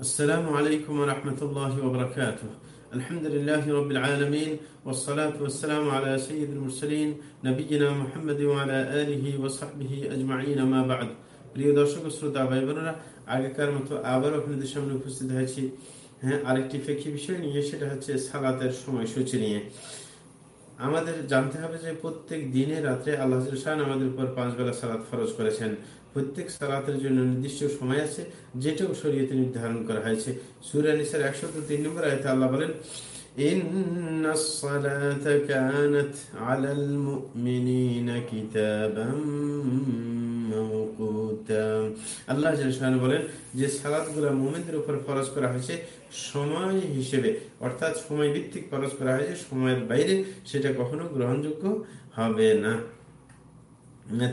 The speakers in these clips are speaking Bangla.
السلام عليكم ورحمة الله وبركاته الحمد لله رب العالمين والصلاة والسلام على سيد المرسلين نبينا محمد وعلى آله وصحبه أجمعين ما بعد প্রিয় দর্শক শ্রোতা ভাই বোনেরা আগেকার মতো আবার আপনাদের সামনে উপস্থিত হয়েছি হ্যাঁ আরেকটি ফেকি বিষয় নিয়ে সেটা হচ্ছে সালাতের সময়সূচি নিয়ে আমাদের জানতে হবে যে প্রত্যেক দিনে রাত্রে আল্লাহ শাহ আমাদের উপর পাঁচ বেলা সালাত ফরজ করেছেন। প্রত্যেক সালাতের জন্য নির্দিষ্ট সময় আছে, যেটাও শরীয়তে নির্ধারণ করা হয়েছে। সুরানিসের একশো তো তিন নম্বর আয়তে আল্লাহ বলেন আল্লাহ বলেন যে সালাদগুলো মোমেনদের উপর ফরজ করা হয়েছে সময় হিসেবে। অর্থাৎ সময় ভিত্তিক খরচ করা হয়েছে, সময়ের বাইরে সেটা কখনো গ্রহণযোগ্য হবে না।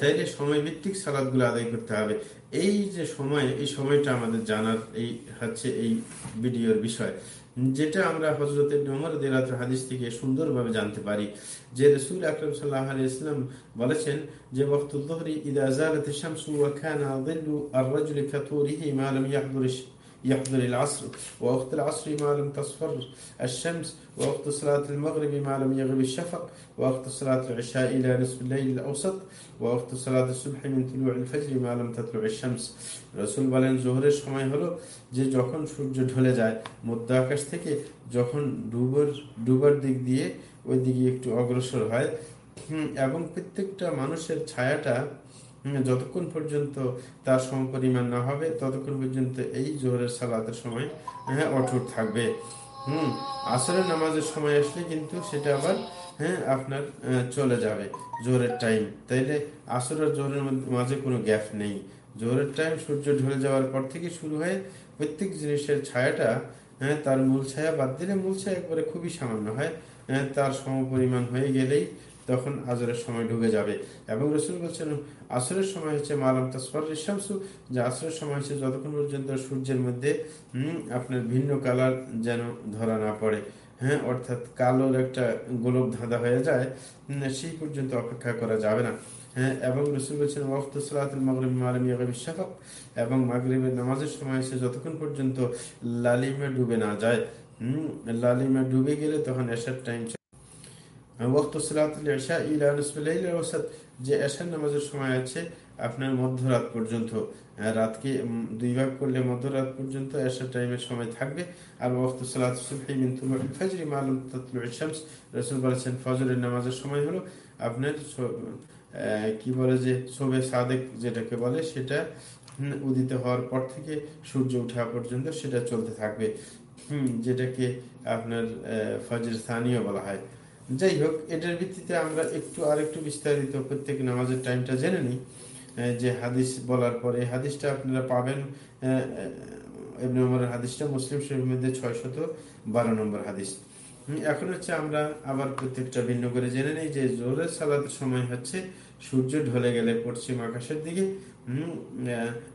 তাইলে সময় ভিত্তিক সালাদগুলো আদায় করতে হবে। এই যে সময়, এই সময়টা আমাদের জানার এই হচ্ছে এই ভিডিওর বিষয়। যেটা আমরা হজরত হাদিস থেকে সুন্দরভাবে জানতে পারি যে রসুল আকরম সাল্লাহ আলি ইসলাম বলেছেন যে বক্তুল ইদাজারত শামসু ওয়া يحضر العصر ووقت العصر ما لم تصفر الشمس ووقت صلاة المغرب ما لم يغب الشفق ووقت صلاة العشاء إلى نصف الليل الأوسط ووقت صلاة الصبح من طلوع الفجر ما لم تطلع الشمس রসুল বলেন জোহরের সময় হলো যে যখন সূর্য ঢলে যায় মধ্য আকাশ থেকে যখন ডুবার ডুবার দিক দিয়ে ওই দিকে একটু অগ্রসর হয় এবং প্রত্যেকটা মানুষের ছায়াটা যতক্ষণ পর্যন্ত তার সমপরিমাণ না হবে, ততক্ষণ পর্যন্ত এই জোহরের সালাতের সময় হ্যাঁ অটুট থাকবে। হুম, আসরের নামাজের সময় আসলে কিন্তু সেটা আবার হ্যাঁ আপনার চলে যাবে জোহরের টাইম তাইলে আসর আর জোহরের মাঝে কোনো গ্যাপ নেই। জোহরের টাইম সূর্য ঢলে যাওয়ার পর থেকে শুরু হয়ে প্রত্যেক জিনিসের ছায়াটা হ্যাঁ তার মূল ছায়া বাদ দিলে মূল ছায়া একবারে খুবই সামান্য হয় তার সমপরিমাণ হয়ে গেলেই তখন আজরের সময় ঢুকে যাবে। এবং রসুল বলছেন, আসরের সময় হচ্ছে মালাম তসফর শামসু, যে আসরের সময় হচ্ছে যতক্ষণ পর্যন্ত সূর্যের মধ্যে আপনার ভিন্ন কালার যেন ধরা না পড়ে হ্যাঁ অর্থাৎ কালোর একটা গোলক ধাঁধা হয়ে যায় সেই পর্যন্ত অপেক্ষা করা যাবে না। হ্যাঁ এবং রসুল বলছেন, ওয়াক্ত সালাতুল মাগরিব মালাম ইয়াগাবি এবং মাগরিবের নামাজের সময় এসে যতক্ষণ পর্যন্ত লালিমে ডুবে না যায় লালিমে ডুবে গেলে তখন এসার টাইম যে এশার নামাজের সময় আছে, আপনার মধ্যরাত পর্যন্ত রাতকে দুই ভাগ করলে মধ্যরাত পর্যন্ত এশার টাইমের সময় থাকবে। আর ওয়াক্ত সালাত ফজরি মালুম শামস, রসুল বলেছেন, ফজরের নামাজের সময় হলো আপনার কি বলে যে শোবে সাদেক যেটাকে বলে, সেটা উদিত হওয়ার পর থেকে সূর্য উঠা পর্যন্ত সেটা চলতে থাকবে। যেটাকে আপনার ফজর স্থানীয় বলা হয়। যাই হোক এটার ভিত্তিতে আমরা একটু আর একটু বিস্তারিত প্রত্যেক নামাজের টাইমটা জেনে নিই। যে হাদিস বলার পরে হাদিসটা আপনারা পাবেন হাদিসটা, মুসলিম শরীফের মধ্যে ছয় শত বারো নম্বর হাদিস। এখন হচ্ছে আমরা আবার প্রত্যেকটা ভিন্ন করে জেনে নিই যে জোরের সালাতের সময় হচ্ছে সূর্য ঢলে গেলে পশ্চিম আকাশের দিকে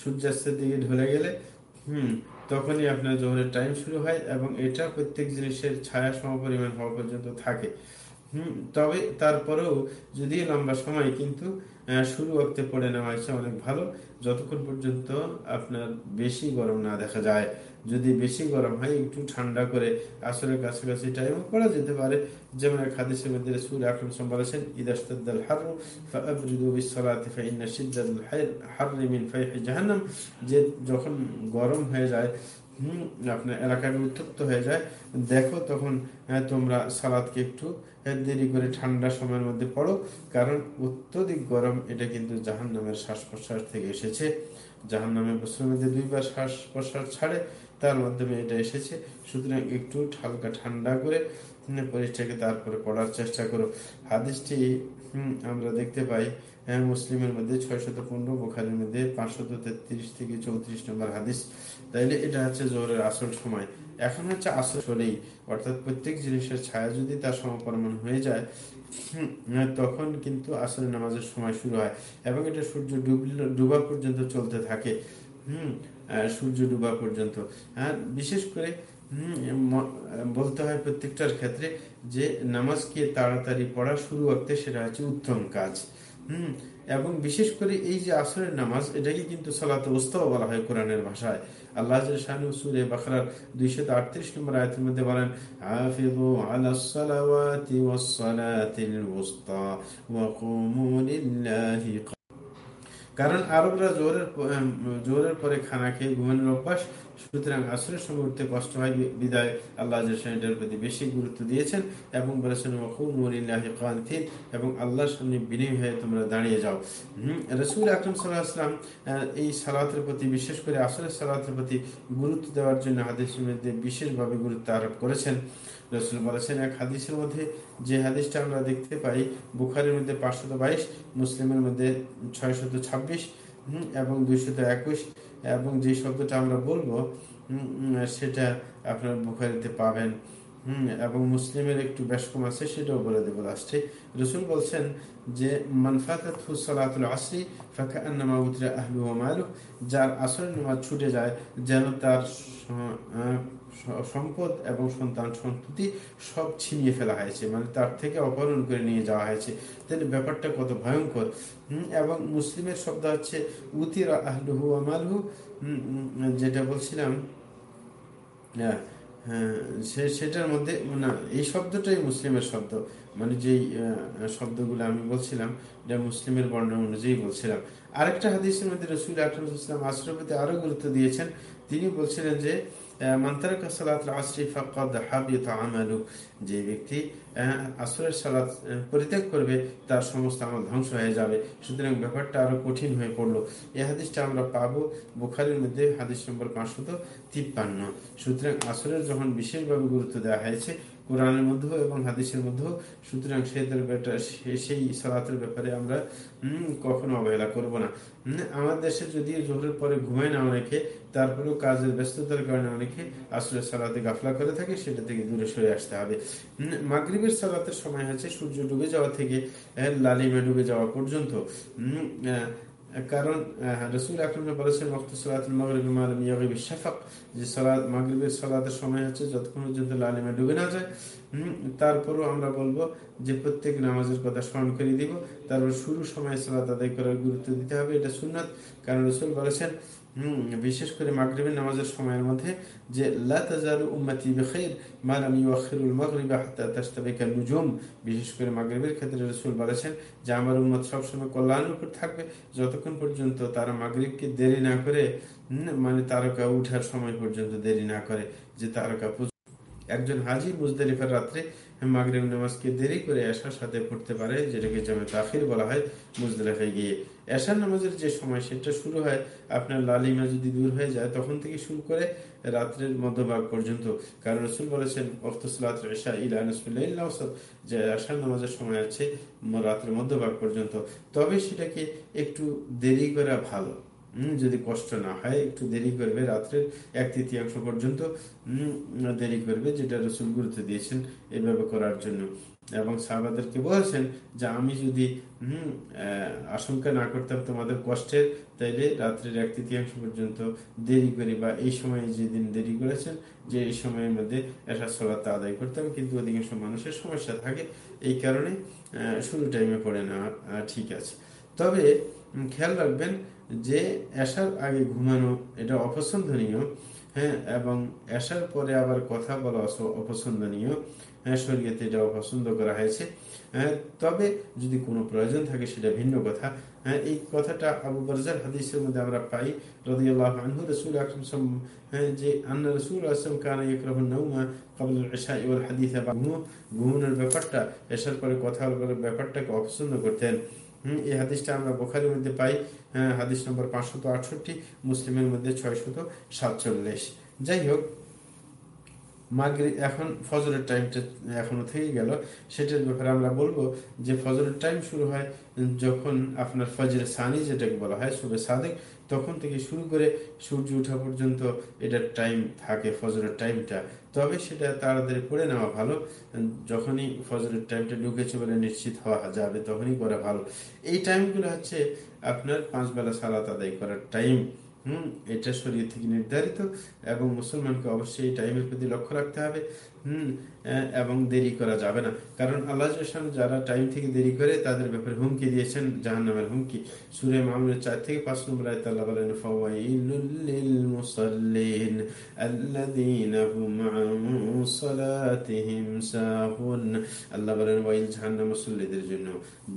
সূর্যাস্তের দিকে ঢলে গেলে, হম তখনই আপনার জোহরের টাইম শুরু হয় এবং এটা প্রত্যেক জিনিসের ছায়া সমপরিমাণ হওয়া পর্যন্ত থাকে। হম, তবে তারপরেও যদি লম্বা সময় কিন্তু শুরু করতে পড়ে নেওয়া হয়েছে অনেক ভালো। যতক্ষণ পর্যন্ত আপনার বেশি গরম না দেখা যায়। যদি বেশি গরম হয়, একটু ঠান্ডা করে আসরের কাছাকাছি টাইমও করা যেতে পারে। যেমন এক হাদিসের মধ্যে সুর আকরম বলেছেন ইদাস্তাল হারু জাহান্নাম। যে যখন গরম হয়ে যায় হম আপনার এলাকাটা উত্তপ্ত হয়ে যায়। দেখো তখন তোমরা সালাদকে একটু দেরি করে ঠান্ডা সময়ের মধ্যে পড়ো, কারণ অত্যধিক গরম এটা কিন্তু জাহান নামের শ্বাস প্রশ্বাস থেকে এসেছে। জাহান নামে মধ্যে দুইবার শ্বাস প্রশ্বাস ছাড়ে তার মাধ্যমে এটা এসেছে। সুতরাং একটু হালকা ঠান্ডা করে পরিষ্ঠকে তারপরে পড়ার চেষ্টা করো। হাদিসটি আমরা দেখতে পাই হ্যাঁ মুসলিমের মধ্যে ছয়শত পনেরো, বোখারের মধ্যে পাঁচশত তেত্রিশ থেকে চৌত্রিশ নম্বর হাদিস। তাইলে এটা হচ্ছে জোরের আসল সময়। এখন হচ্ছে আসল হলেই অর্থাৎ প্রত্যেক জিনিসের ছায়া যদি তার সমপরিমাণ হয়ে যায় তখন কিন্তু আসলে নামাজের সময় শুরু হয় এবং এটা সূর্য ডুবা পর্যন্ত চলতে থাকে। হম সূর্য ডুবা পর্যন্ত। আর বিশেষ করে বলতে হয় প্রত্যেকটার ক্ষেত্রে যে নামাজকে তাড়াতাড়ি পড়া শুরু করতে সেটা হচ্ছে উত্তম কাজ। হম এবং বিশেষ করে এই যে আসরের নামাজ, এটাকে কিন্তু সালাত ওস্তাও বলা হয় কোরআনের ভাষায়। আল্লাহ সুরে বাখরার দুইশো আটত্রিশ নম্বর আয়তের মধ্যে বলেন কারণ আরবরা জোরের জোরের পরে খানা খেয়ে ঘুমানোর অভ্যাস সুতরাং আসরের সময় কষ্ট হয়, বিদায় আল্লাহ এটার প্রতি বেশি গুরুত্ব দিয়েছেন এবং বলেছেন এবং আল্লাহর সামনে বিনয় হয়ে তোমরা দাঁড়িয়ে যাও। রসুল আকরম সাল্লাহাম এই সালাতের প্রতি, বিশেষ করে আসরের সালাতের প্রতি গুরুত্ব দেওয়ার জন্য হাদিসের মধ্যে বিশেষভাবে গুরুত্ব আরোপ করেছেন। রসুল বলেছেন, এক হাদিসের মধ্যে যে হাদিসটা আমরা দেখতে পাই, বুখারের মধ্যে পাঁচশত বাইশ, মুসলিমের মধ্যে ছয়শত ছাব্বিশ এবং দুইশত একুশ, এবং যে শব্দটা আমরা বলব সেটা আপনার বুখারিতে পাবেন। হম, এবং মুসলিমের একটু বেশ কম আছে, সেটাও বলে দেবো লাস্টে রসুল বলছেন যে মানফাতুল যার আসরের নামাজ ছুটে যায়, যেন তার সম্পদ এবং সন্তান সন্ততি সব ছিনিয়ে ফেলা হয়েছে। মানে তার থেকে অপহরণ করে নিয়ে যাওয়া হয়েছে। তাহলে ব্যাপারটা কত ভয়ঙ্কর। এবং মুসলিমের শব্দ হচ্ছে, উতির আহলুহু আমালহু যেটা বলছিলাম হ্যাঁ সেটার মধ্যে, না, এই শব্দটাই মুসলিমের শব্দ। মানে যেই শব্দগুলো আমি বলছিলাম যা মুসলিমের বর্ণনা অনুযায়ী বলছিলাম। আরেকটা হাদিসের মধ্যে রসুল আকরম ইসলাম আশ্রপতি আরও গুরুত্ব দিয়েছেন। তিনি বলছিলেন যে যে ব্যক্তি আসরের সালাত পরিত্যাগ করবে, তার সমস্ত আমল ধ্বংস হয়ে যাবে। সুতরাং ব্যাপারটা আরও কঠিন হয়ে পড়ল। এই হাদিসটা আমরা পাবো বুখারির মধ্যে, হাদিস নম্বর পাঁচশত তিপ্পান্ন। সুতরাং আসরের যখন বিশেষভাবে গুরুত্ব দেওয়া হয়েছে কোরআনের মধ্যেও এবং হাদিসের মধ্যেও। সুতরাং সেই সালাতের ব্যাপারে আমরা কখনো অবহেলা করব না। আমার দেশে যদি জোহরের পরে ঘুমায় না অনেকে, তারপরেও কাজের ব্যস্ততার কারণে অনেকে আসলে সালাতে গাফলা করে থাকে, সেটা থেকে দূরে সরে আসতে হবে। মাগরীবের সালাতের সময় হচ্ছে সূর্য ডুবে যাওয়া থেকে লালিমে ডুবে যাওয়া পর্যন্ত। কারণ রসুল আকরমে বলেছেন শাফাক যে সালাদ মাগরিবের সালাদের সময় হচ্ছে যতক্ষণ পর্যন্ত লালিমা ডুবে না যায় তারপরও আমরা বলব যে প্রত্যেক নামাজের কথা স্মরণ করে দিব। তারপর শুরু সময় সালাদ আদায় করার গুরুত্ব দিতে হবে, এটা সুন্নাত। কারণ রসুল বলেছেন বিশেষ করে মাগরিবের নামাজের সময়ের মধ্যে যে বিশেষ করে মাগরিবের ক্ষেত্রে রসুল বলেছেন, যে আমার উম্মত সবসময় কল্যাণের উপর থাকবে। যতক্ষণ পর্যন্ত তারা মাগরিবকে দেরি না করে মানে তারকা উঠার সময় পর্যন্ত দেরি না করে, যে তারকা একজন হাজি মুজদালিফার রাত্রে মাগরিব নামাজকে দেরি করে এসার সাথে পড়তে পারে, যেটাকে জামে তাখির বলা হয় মুজদালিফায় গিয়ে। এসার নামাজের যে সময় সেটা শুরু হয় আপনার লালিমা যদি দূর হয়ে যায়, তখন থেকে শুরু করে রাত্রের মধ্যভাগ পর্যন্ত। কারণ রসুল বলেছেন যে আসার নামাজের সময় আছে রাত্রের মধ্যভাগ পর্যন্ত। তবে সেটাকে একটু দেরি করা ভালো। যদি কষ্ট না হয়, একটু দেরি করবে রাত্রের এক তৃতীয়াংশ পর্যন্ত দেরি করবে, যেটা রসুল গুরুত্ব দিয়েছেন এভাবে করার জন্য। এবং সাহাবাদেরকে বলেছেন যে, আমি যদি, হম আশঙ্কা না করতাম তোমাদের কষ্টের, তাইলে রাত্রের এক তৃতীয়াংশ পর্যন্ত দেরি করি বা এই সময়ে যেদিন দেরি করেছেন, যে এই সময়ের মধ্যে এসা সলাতে আদায় করতাম। কিন্তু অধিকাংশ মানুষের সমস্যা থাকে এই কারণে শুরু টাইমে পড়ে নেওয়া ঠিক আছে। তবে খেয়াল রাখবেন যে এসার আগে ঘুমানো, এটা অপছন্দনীয় হ্যাঁ এবং এসার পরে আবার কথা বলা অপছন্দনীয় হ্যাঁ শরীয়তে এটা অপছন্দ করা হয়েছে হ্যাঁ তবে যদি কোনো প্রয়োজন থাকে সেটা ভিন্ন কথা হ্যাঁ এই কথাটা আবু বরজার হাদিসের মধ্যে আমরা পাই, রদিয়াল্লাহ রসুল আকরম হ্যাঁ যে আন্না রসুল আসলাম কানা ইকরাহুন নাউমা কাবুল ইশা ইওয়াল হাদিস ঘুমানোর ব্যাপারটা এসার পরে কথা বলার ব্যাপারটাকে অপছন্দ করতেন। এই হাদিসটা আমরা বোখারের মধ্যে পাই হ্যাঁ, হাদিস নম্বর পাঁচশত মুসলিমের মধ্যে ছয়শত সাতচল্লিশ। যাই হোক মাগরি এখন ফজরের টাইমটা এখনও থেকে গেল। সেটার ব্যাপারে আমরা বলব যে ফজরের টাইম শুরু হয় যখন আপনার ফজরের সানি যেটাকে বলা হয় শুভে সাদেক তখন থেকে শুরু করে সূর্য ওঠা পর্যন্ত এটার টাইম থাকে, ফজরের টাইমটা তবে সেটা তাড়াতাড়ি পড়ে নেওয়া ভালো। যখনই ফজরের টাইমটা ঢুকেছে বলে নিশ্চিত হওয়া যাবে, তখনই করা ভালো। এই টাইমগুলো হচ্ছে আপনার পাঁচ বেলা সালাত আদায় করার টাইম হম, এটা শরীর থেকে নির্ধারিত এবং মুসলমানকে অবশ্যই এই টাইমের প্রতি লক্ষ্য রাখতে হবে। হুম হ্যাঁ, এবং দেরি করা যাবে না। কারণ আল্লাহ যারা টাইম থেকে দেরি করে, তাদের ব্যাপারে হুমকি দিয়েছেন জাহান্নামের হুমকি। সুরে মাহমুদের চার থেকে পাঁচ নম্বর আয়তাল্লাহ বলেন, ফাওয়াইলুল মুসাল্লিন আল্লাযীনা হুম আন সালাতিহিম আল্লাহ বলেন, ওয়াইল জাহান্নাম মুসল্লিদের জন্য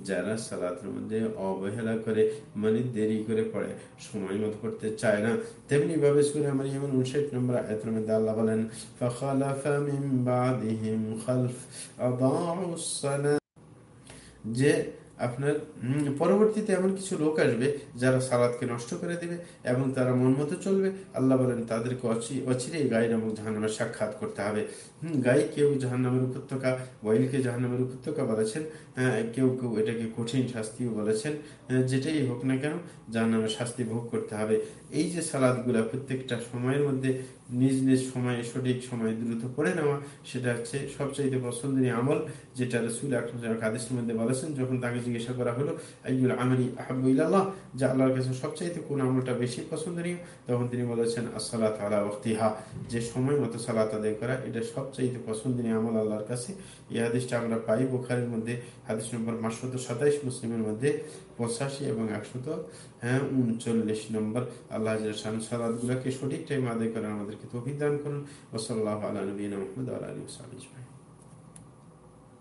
যারা সালাতের মধ্যে অবহেলা করে মানে দেরি করে পড়ে, সময় মতো করতে চায় না। তেমনি ভাবে সুরে আমার যেমন উনষাট নম্বর আয়াতের মধ্যে আল্লাহ বলেন ফাখালাফা যে আপনার পরবর্তীতে এমন কিছু লোক আসবে যারা সালাদকে নষ্ট করে দিবে এবং তারা মন মতো চলবে। আল্লাহ বলেন তাদেরকে অচি- অচিরেই গাই নামক জাহান্নামের সাক্ষাৎ করতে হবে। হুম, গাই কেউ জাহান্নামের উপত্যকা ওয়াইলকে জাহান্নামের উপত্যকা বলেছেন হ্যাঁ, কেউ কেউ এটাকে কঠিন শাস্তিও বলেছেন হ্যাঁ, যেটাই হোক না কেন জাহান্নামের শাস্তি ভোগ করতে হবে। এই যে সালাদগুলা প্রত্যেকটা সময়ের মধ্যে নিজ নিজ সময়ে, সঠিক সময়ে দ্রুত পড়ে নেওয়া, সেটা হচ্ছে সবচাইতে পছন্দনীয় আমল, যেটা রসুল হাদিসের মধ্যে বলেছেন, যখন তাকে জিজ্ঞাসা করা হলো আইগুল আমরি আহাবুল্লাহ যে আল্লাহর কাছে সবচাইতে কোন আমলটা বেশি পছন্দনীয়? তখন তিনি বলেছেন, আসসালাত আলা ওয়াক্তিহা। যে সময় মতো সালাত আদায় করা, এটা সবচাইতে পছন্দনীয় আমল আল্লাহর কাছে। এই হাদিসটা আমরা পাই বুখারের মধ্যে, হাদিস নম্বর পাঁচশত সাতাইশ, মুসলিমের মধ্যে পঁচাশি এবং একশত হ্যাঁ উনচল্লিশ নম্বর। আল্লাহ সালাদ গুলাকে সঠিক টাইম আদায় করার আমাদেরকে তো অভিদান করুন। ওসল্লাহ আলী নবীন মোহাম্মদ আলী সালিম